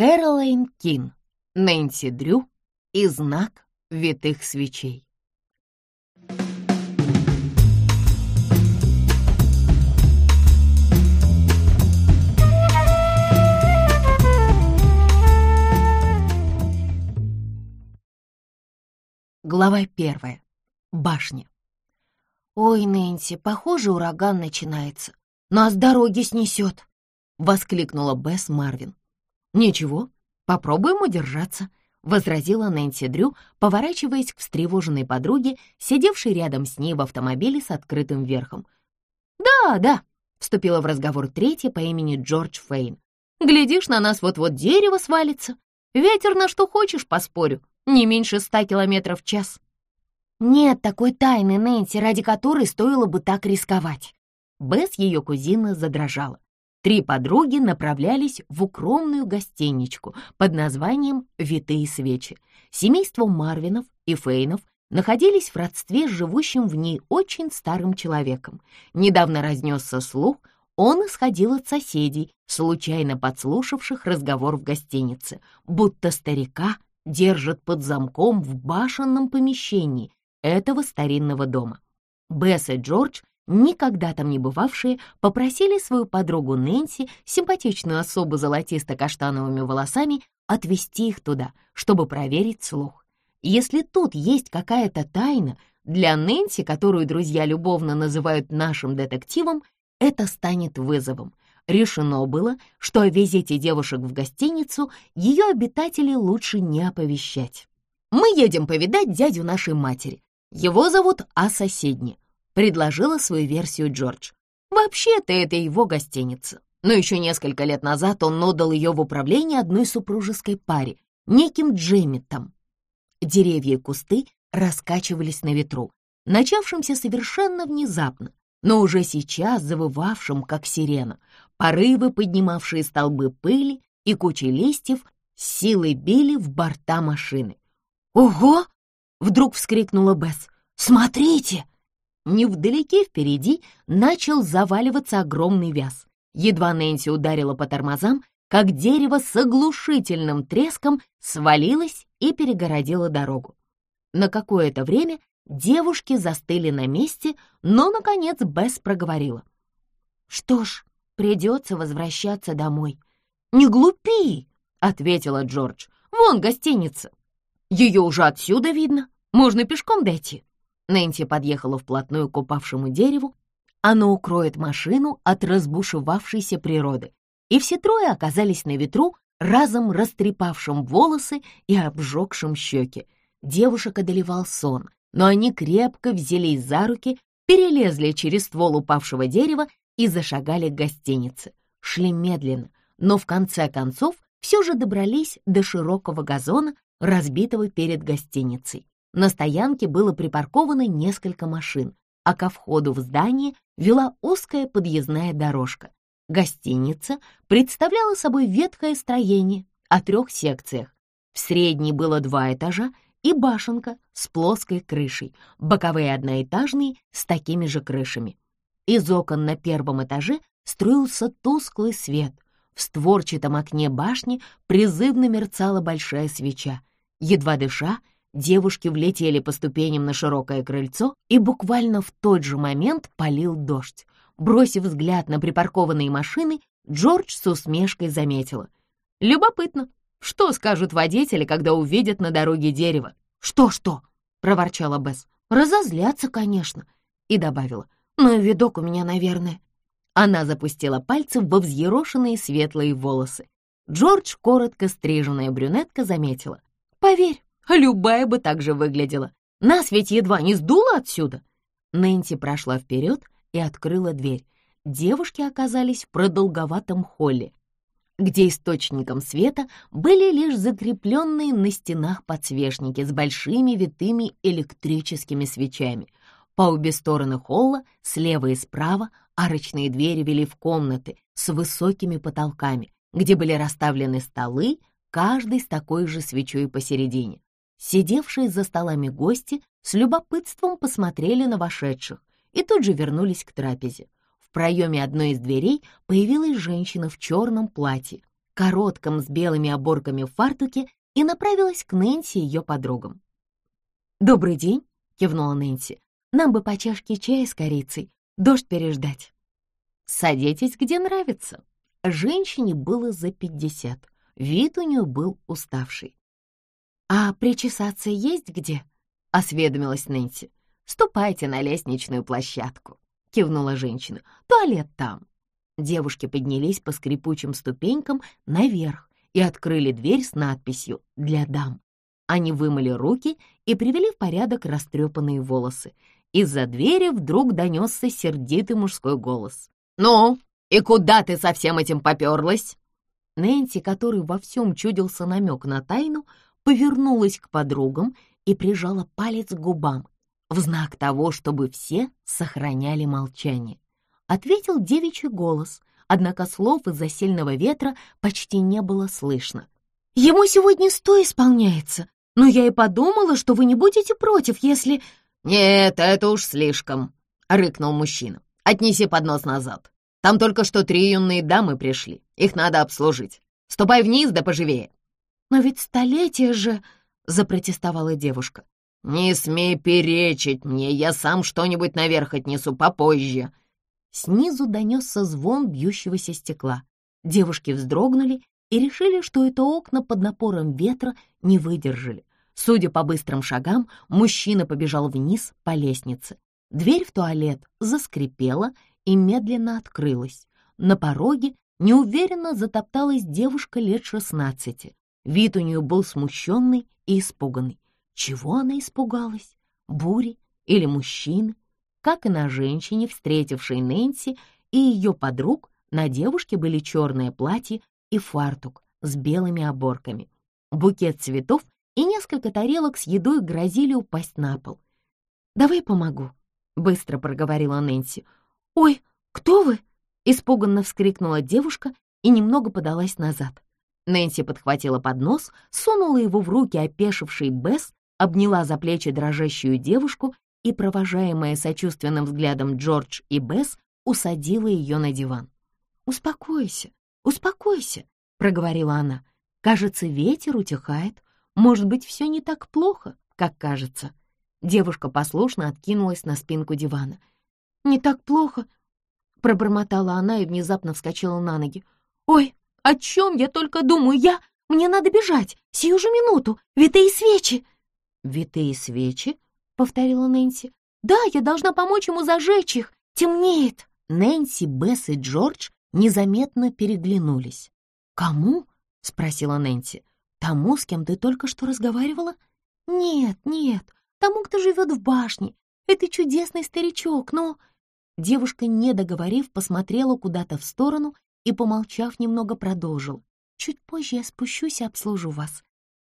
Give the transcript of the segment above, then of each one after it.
Кэролайн Кин, Нэнси Дрю и знак витых свечей. Глава первая. Башня. «Ой, Нэнси, похоже, ураган начинается. Нас дороги снесет!» — воскликнула Бесс Марвин. «Ничего, попробуем удержаться», — возразила Нэнси Дрю, поворачиваясь к встревоженной подруге, сидевшей рядом с ней в автомобиле с открытым верхом. «Да, да», — вступила в разговор третья по имени Джордж Фейн. «Глядишь, на нас вот-вот дерево свалится. Ветер на что хочешь, поспорю, не меньше ста километров в час». «Нет такой тайны, Нэнси, ради которой стоило бы так рисковать». Бесс, ее кузина, задрожала. Три подруги направлялись в укромную гостиничку под названием «Витые свечи». Семейство Марвинов и Фейнов находились в родстве с живущим в ней очень старым человеком. Недавно разнесся слух, он исходил от соседей, случайно подслушавших разговор в гостинице, будто старика держат под замком в башенном помещении этого старинного дома. Бесс и Джордж никогда там не бывавшие, попросили свою подругу Нэнси, симпатичную особу золотисто-каштановыми волосами, отвезти их туда, чтобы проверить слух. Если тут есть какая-то тайна, для Нэнси, которую друзья любовно называют нашим детективом, это станет вызовом. Решено было, что о визите девушек в гостиницу ее обитателей лучше не оповещать. «Мы едем повидать дядю нашей матери. Его зовут А соседний предложила свою версию Джордж. Вообще-то это его гостиница. Но еще несколько лет назад он отдал ее в управление одной супружеской паре, неким Джеммитом. Деревья и кусты раскачивались на ветру, начавшемся совершенно внезапно, но уже сейчас завывавшим, как сирена. Порывы, поднимавшие столбы пыли и кучи листьев, силой били в борта машины. «Ого!» — вдруг вскрикнула Бесс. «Смотрите!» Невдалеке впереди начал заваливаться огромный вяз. Едва Нэнси ударила по тормозам, как дерево с оглушительным треском свалилось и перегородило дорогу. На какое-то время девушки застыли на месте, но, наконец, Бесс проговорила. «Что ж, придется возвращаться домой». «Не глупи!» — ответила Джордж. «Вон гостиница. Ее уже отсюда видно. Можно пешком дойти». Нэнси подъехала вплотную к упавшему дереву. Оно укроет машину от разбушевавшейся природы. И все трое оказались на ветру, разом растрепавшим волосы и обжегшим щеки. Девушек одолевал сон, но они крепко взялись за руки, перелезли через ствол упавшего дерева и зашагали к гостинице. Шли медленно, но в конце концов все же добрались до широкого газона, разбитого перед гостиницей. На стоянке было припарковано несколько машин, а ко входу в здание вела узкая подъездная дорожка. Гостиница представляла собой ветхое строение о трех секциях. В средней было два этажа и башенка с плоской крышей, боковые одноэтажные с такими же крышами. Из окон на первом этаже струился тусклый свет. В створчатом окне башни призывно мерцала большая свеча. Едва дыша, Девушки влетели по ступеням на широкое крыльцо, и буквально в тот же момент полил дождь. Бросив взгляд на припаркованные машины, Джордж с усмешкой заметила. «Любопытно, что скажут водители, когда увидят на дороге дерево?» «Что-что?» — проворчала Бесс. «Разозлятся, конечно», — и добавила. «Ну и видок у меня, наверное». Она запустила пальцы во взъерошенные светлые волосы. Джордж, коротко стриженная брюнетка, заметила. «Поверь, Любая бы так же выглядела. Нас ведь едва не сдуло отсюда. Нэнси прошла вперед и открыла дверь. Девушки оказались в продолговатом холле, где источником света были лишь закрепленные на стенах подсвечники с большими витыми электрическими свечами. По обе стороны холла, слева и справа, арочные двери вели в комнаты с высокими потолками, где были расставлены столы, каждый с такой же свечой посередине. Сидевшие за столами гости с любопытством посмотрели на вошедших и тут же вернулись к трапезе. В проеме одной из дверей появилась женщина в черном платье. коротком с белыми оборками в фартуке и направилась к Нэнси и ее подругам. «Добрый день», — кивнула Нэнси. «Нам бы по чашке чая с корицей, дождь переждать». «Садитесь, где нравится». Женщине было за пятьдесят, вид у нее был уставший. «А причесаться есть где?» — осведомилась Нэнси. «Ступайте на лестничную площадку», — кивнула женщина. «Туалет там». Девушки поднялись по скрипучим ступенькам наверх и открыли дверь с надписью «Для дам». Они вымыли руки и привели в порядок растрепанные волосы. Из-за двери вдруг донесся сердитый мужской голос. «Ну, и куда ты со всем этим поперлась?» Нэнси, который во всем чудился намек на тайну, повернулась к подругам и прижала палец к губам, в знак того, чтобы все сохраняли молчание. Ответил девичий голос, однако слов из-за сильного ветра почти не было слышно. «Ему сегодня сто исполняется, но я и подумала, что вы не будете против, если...» «Нет, это уж слишком», — рыкнул мужчина. «Отнеси поднос назад. Там только что три юные дамы пришли. Их надо обслужить. Ступай вниз, да поживее». «Но ведь столетие же...» — запротестовала девушка. «Не смей перечить мне, я сам что-нибудь наверх отнесу попозже». Снизу донесся звон бьющегося стекла. Девушки вздрогнули и решили, что это окна под напором ветра не выдержали. Судя по быстрым шагам, мужчина побежал вниз по лестнице. Дверь в туалет заскрипела и медленно открылась. На пороге неуверенно затопталась девушка лет шестнадцати. Вид у нее был смущенный и испуганный. Чего она испугалась? Бури или мужчины? Как и на женщине, встретившей Нэнси и ее подруг, на девушке были черное платье и фартук с белыми оборками. Букет цветов и несколько тарелок с едой грозили упасть на пол. «Давай помогу», — быстро проговорила Нэнси. «Ой, кто вы?» — испуганно вскрикнула девушка и немного подалась назад. Нэнси подхватила поднос, сунула его в руки опешившей Бесс обняла за плечи дрожащую девушку и, провожаемая сочувственным взглядом Джордж и Бесс, усадила ее на диван. «Успокойся, успокойся», — проговорила она. «Кажется, ветер утихает. Может быть, все не так плохо, как кажется». Девушка послушно откинулась на спинку дивана. «Не так плохо», — пробормотала она и внезапно вскочила на ноги. «Ой, о чем я только думаю? Я... Мне надо бежать! Сию же минуту! Витые свечи!» «Витые свечи?» — повторила Нэнси. «Да, я должна помочь ему зажечь их. Темнеет!» Нэнси, Бесс и Джордж незаметно переглянулись. «Кому?» — спросила Нэнси. «Тому, с кем ты только что разговаривала?» «Нет, нет, тому, кто живет в башне. Это чудесный старичок, но...» Девушка, не договорив, посмотрела куда-то в сторону и, помолчав, немного продолжила. «Чуть позже я спущусь и обслужу вас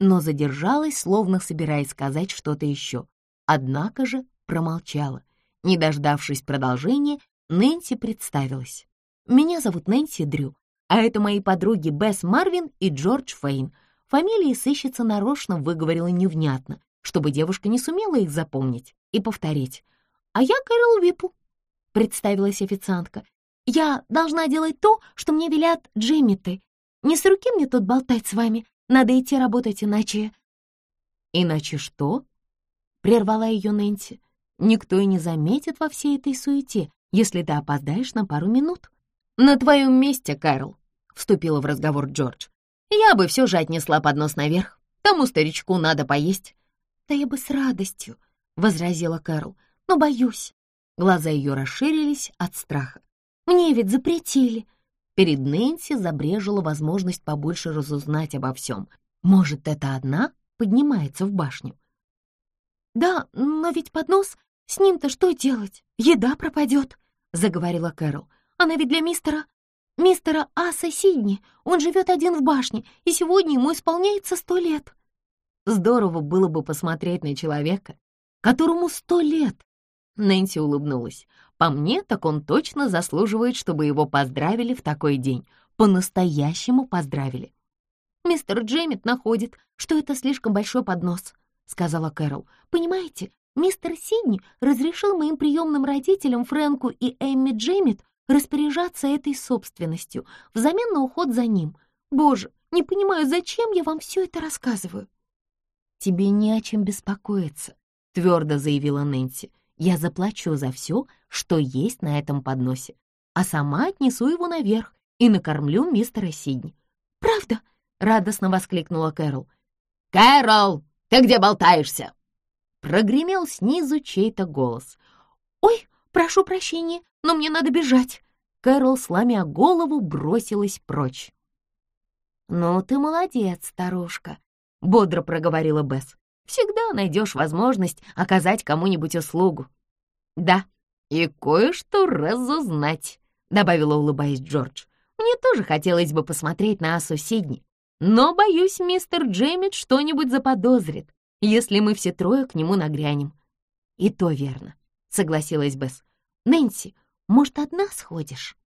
но задержалась, словно собираясь сказать что-то еще. Однако же промолчала. Не дождавшись продолжения, Нэнси представилась. «Меня зовут Нэнси Дрю, а это мои подруги Бесс Марвин и Джордж Фейн. Фамилии сыщица нарочно выговорила невнятно, чтобы девушка не сумела их запомнить и повторить. «А я Кэрол Випл», — представилась официантка. «Я должна делать то, что мне велят Джимми-ты. Не с руки мне тут болтать с вами, надо идти работать, иначе...» «Иначе что?» — прервала ее Нэнси. «Никто и не заметит во всей этой суете, если ты опоздаешь на пару минут». «На твоем месте, Кэрол», — вступила в разговор Джордж. «Я бы все же отнесла поднос наверх. Тому старичку надо поесть». «Да я бы с радостью», — возразила Кэрол, — «но боюсь». Глаза ее расширились от страха. «Мне ведь запретили. Перед Нэнси забрежила возможность побольше разузнать обо всем. Может, это одна поднимается в башню? «Да, но ведь поднос, с ним-то что делать? Еда пропадет», — заговорила Кэрол. «Она ведь для мистера... мистера Аса Сидни. Он живет один в башне, и сегодня ему исполняется сто лет». Здорово было бы посмотреть на человека, которому сто лет. Нэнси улыбнулась. По мне, так он точно заслуживает, чтобы его поздравили в такой день. По-настоящему поздравили. «Мистер Джеммит находит, что это слишком большой поднос», — сказала Кэрол. «Понимаете, мистер Сидни разрешил моим приемным родителям Фрэнку и Эмми Джеммит распоряжаться этой собственностью взамен на уход за ним. Боже, не понимаю, зачем я вам все это рассказываю?» «Тебе не о чем беспокоиться», — твердо заявила Нэнси. «Я заплачу за все, что есть на этом подносе, а сама отнесу его наверх и накормлю мистера Сидни». «Правда?» — радостно воскликнула Кэрол. «Кэрол, ты где болтаешься?» Прогремел снизу чей-то голос. «Ой, прошу прощения, но мне надо бежать!» Кэрол, сломя голову, бросилась прочь. «Ну, ты молодец, старушка», — бодро проговорила Бесс. «Всегда найдешь возможность оказать кому-нибудь услугу». «Да, и кое-что разузнать», — добавила, улыбаясь Джордж. «Мне тоже хотелось бы посмотреть на Асу Сидни, но, боюсь, мистер Джеймит что-нибудь заподозрит, если мы все трое к нему нагрянем». «И то верно», — согласилась Бесс. «Нэнси, может, одна сходишь?»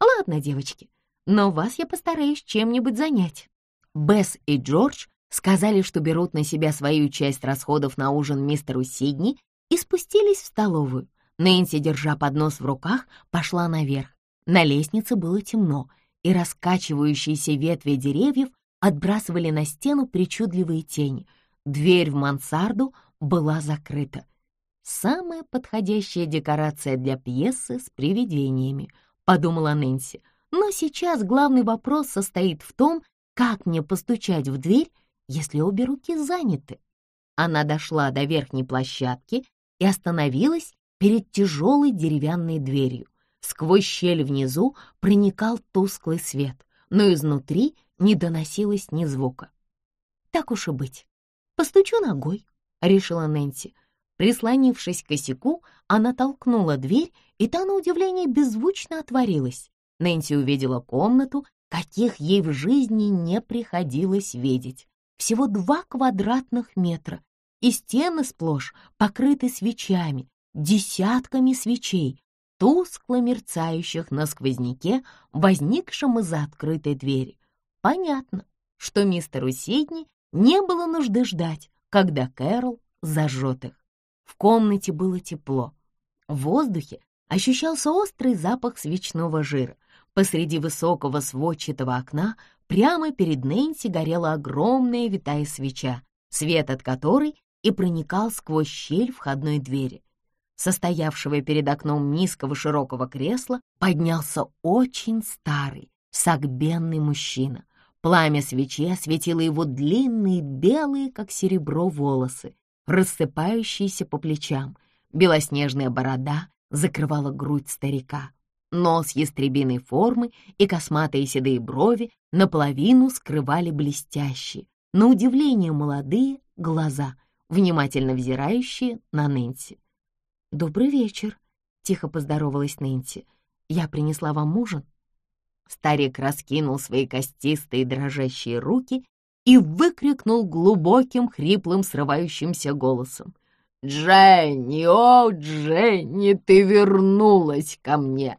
«Ладно, девочки, но вас я постараюсь чем-нибудь занять». Бесс и Джордж сказали, что берут на себя свою часть расходов на ужин мистеру Сидни и спустились в столовую. Нэнси, держа поднос в руках, пошла наверх. На лестнице было темно, и раскачивающиеся ветви деревьев отбрасывали на стену причудливые тени. Дверь в мансарду была закрыта. «Самая подходящая декорация для пьесы с привидениями», — подумала Нэнси — но сейчас главный вопрос состоит в том, как мне постучать в дверь, если обе руки заняты. Она дошла до верхней площадки и остановилась перед тяжелой деревянной дверью. Сквозь щель внизу проникал тусклый свет, но изнутри не доносилось ни звука. «Так уж и быть. Постучу ногой», — решила Нэнси. Прислонившись к косяку, она толкнула дверь, и та, на удивление, беззвучно отворилась. Нэнси увидела комнату, каких ей в жизни не приходилось видеть. Всего два квадратных метра, и стены сплошь покрыты свечами, десятками свечей, тускло мерцающих на сквозняке, возникшем из-за открытой двери. Понятно, что мистеру Сидни не было нужды ждать, когда Кэрол зажжет их. В комнате было тепло. В воздухе ощущался острый запах свечного жира. Посреди высокого сводчатого окна прямо перед Нэнси горела огромная витая свеча, свет от которой и проникал сквозь щель входной двери. Состоявшего перед окном низкого широкого кресла поднялся очень старый, сагбенный мужчина. Пламя свечи осветило его длинные, белые, как серебро, волосы, рассыпающиеся по плечам. Белоснежная борода закрывала грудь старика. Нос ястребиной формы и косматые седые брови наполовину скрывали блестящие, на удивление молодые, глаза, внимательно взирающие на Нэнси. «Добрый вечер», — тихо поздоровалась Нэнси. «Я принесла вам ужин». Старик раскинул свои костистые дрожащие руки и выкрикнул глубоким, хриплым, срывающимся голосом. «Дженни, о, Дженни, ты вернулась ко мне!»